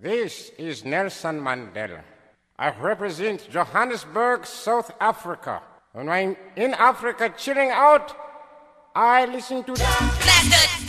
This is Nelson Mandela. I represent Johannesburg, South Africa. When I'm in Africa chilling out, I listen to. Blast.